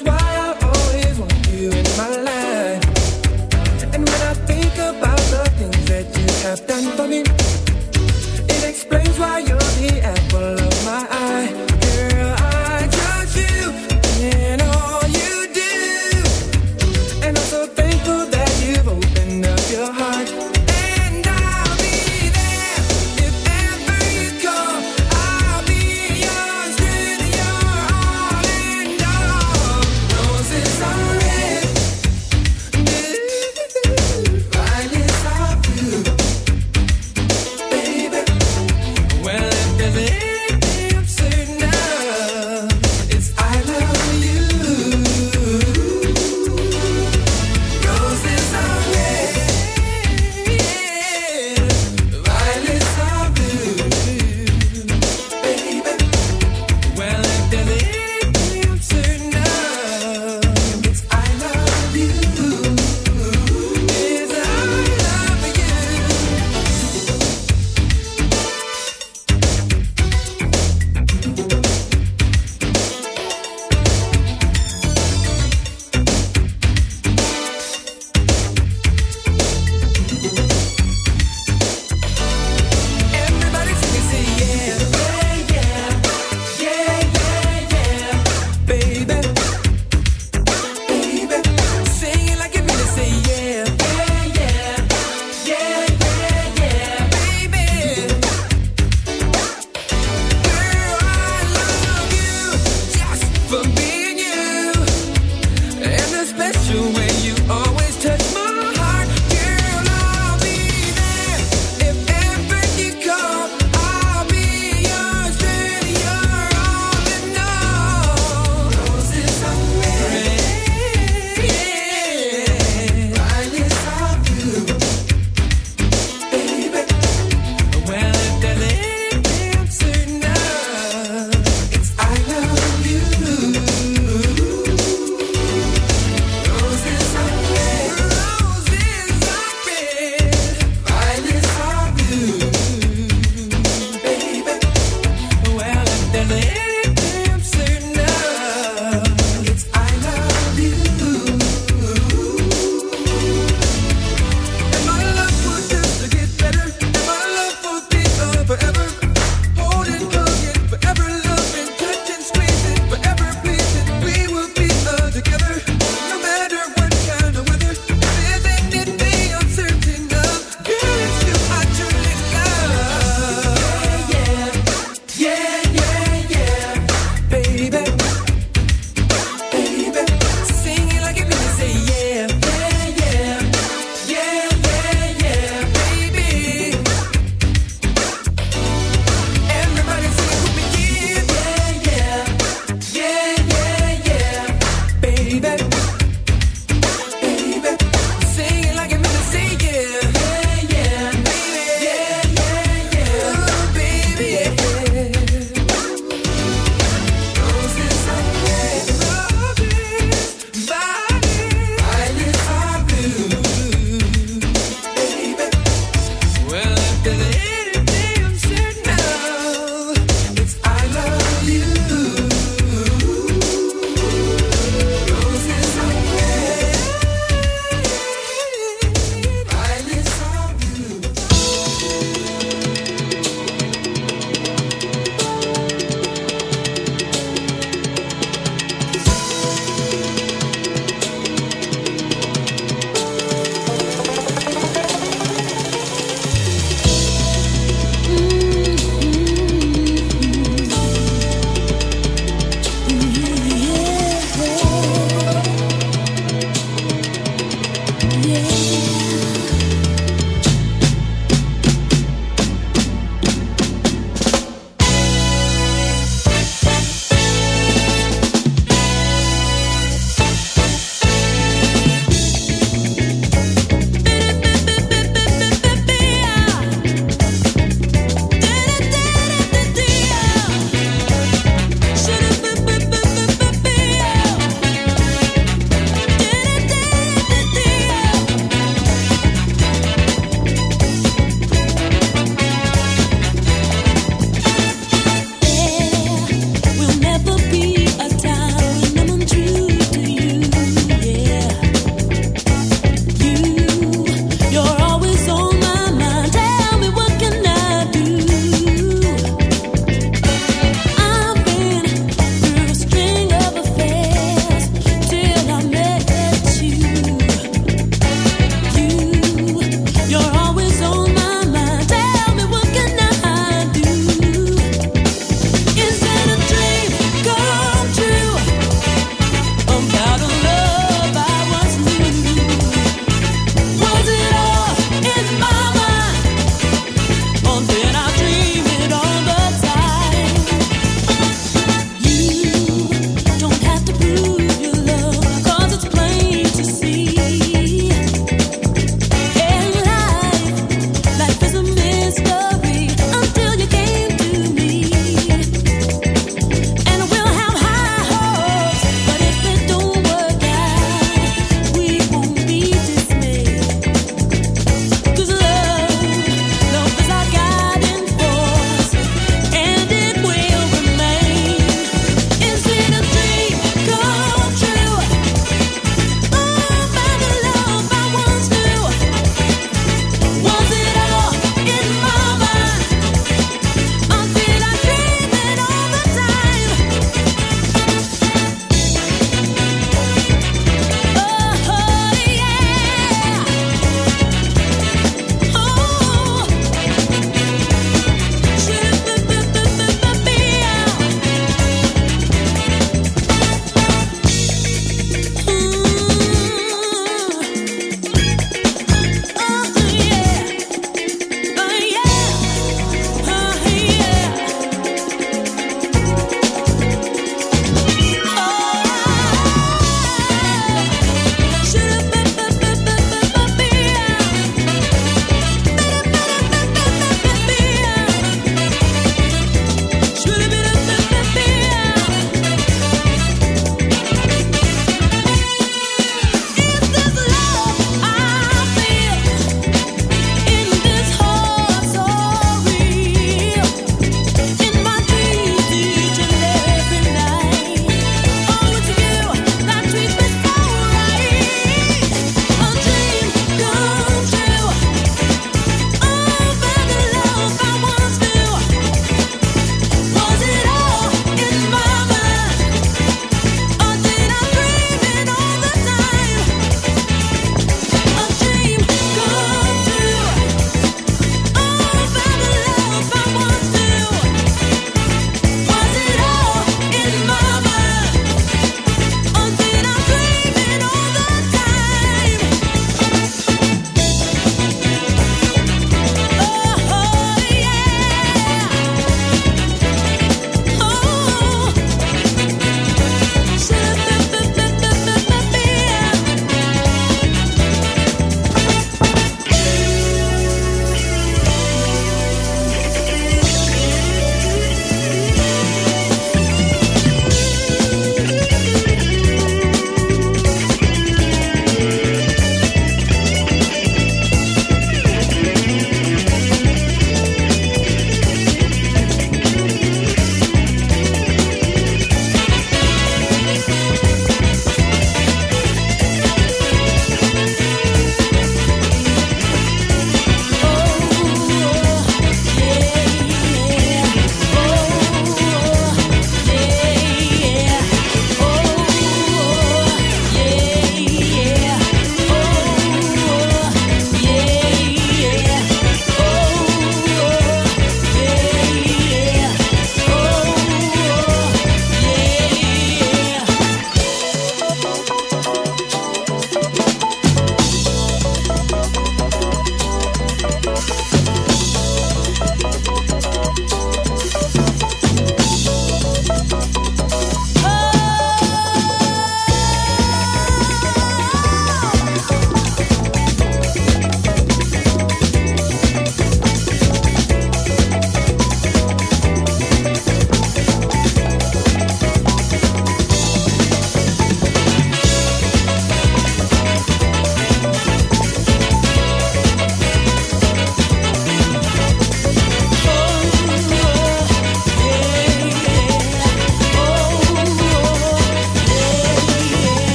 Well,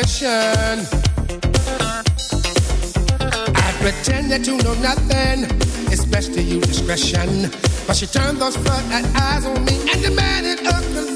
mission. I that you know nothing. It's best to use discretion. But she turned those front eyes on me and demanded a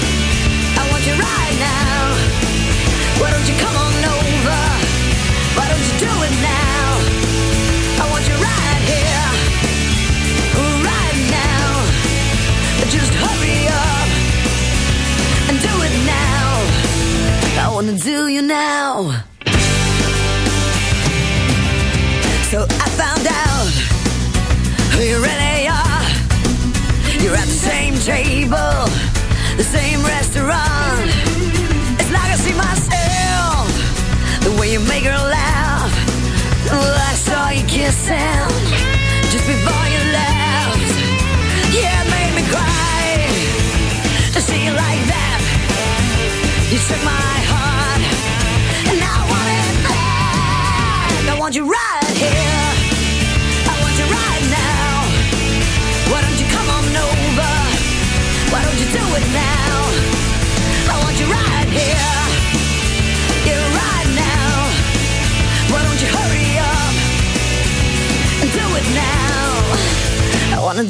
the same table, the same restaurant. You make her laugh. Well, I saw you kissing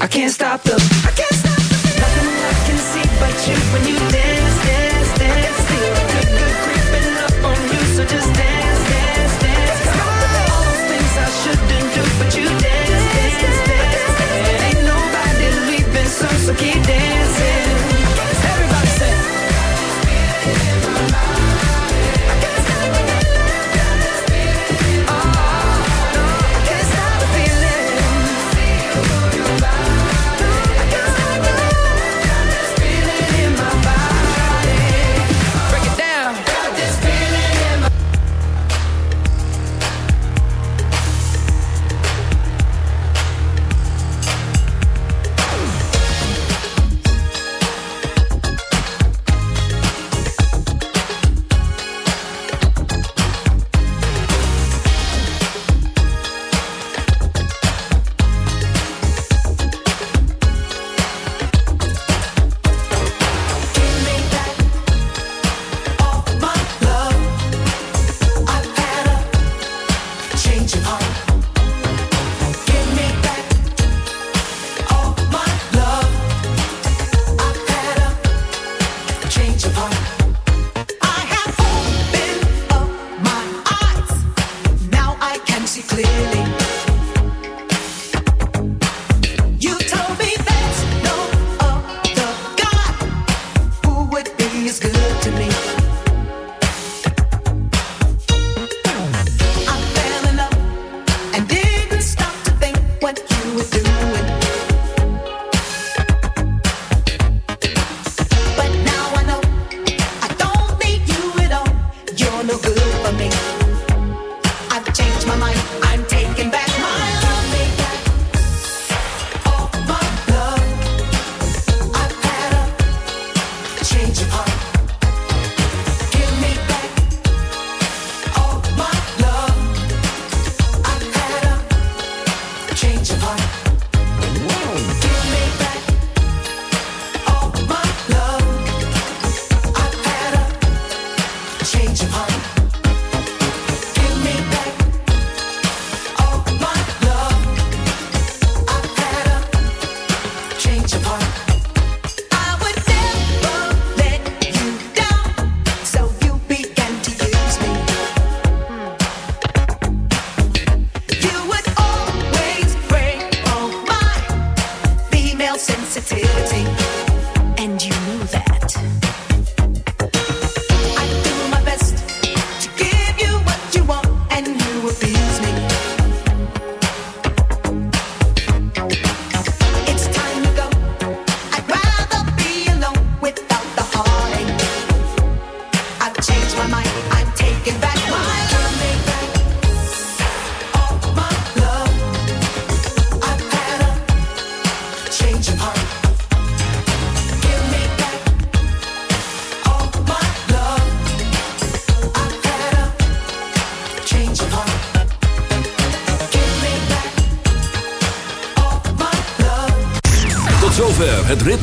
I can't stop the I can't stop the. Nothing I can see but you when you dance, dance, dance. Good, creeping up on you, so just dance, dance, dance. All things I shouldn't do, but you dance, dance, dance. Ain't nobody leaving, so keep dancing. no good.